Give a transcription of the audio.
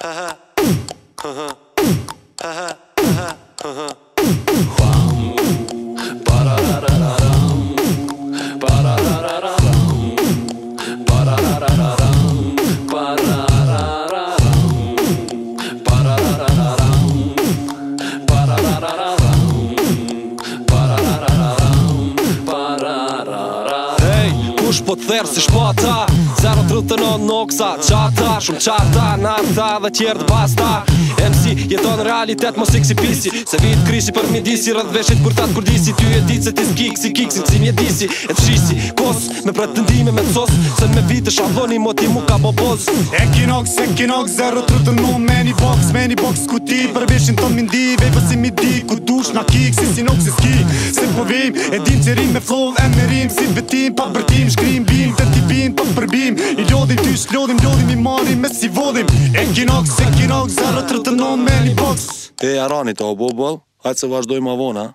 呵呵，呵呵，呵呵，呵呵，呵呵。dush po të therë si shpo ata Zero të në noksa qata Shumë qata na ata dhe tjerë basta MC jeton në realitet mos i kësi pisi Se vit krisi për midisi disi rëdhë veshit kur tatë kurdisi Ty e ditë se ti s'ki kësi si mjedisi një E të shisi kosë me pretendime me të sosë Se me vitë shabloni moti mu ka bobozë E kinox, e kinox, zero të në me një box Me një box ku ti përveshin të mindi Vej vësi mi di ku dush na kiksi si nox i s'ki shkrim e dim që rim me flow, e me rim si vetim pa bërtim shkrim bim të t'i bim pa po përbim i lodhim ty shklodhim lodhim i marim me si vodhim e kinox e kinox zara të rëtënon me një box e aranit o bobol hajtë se vazhdoj ma vona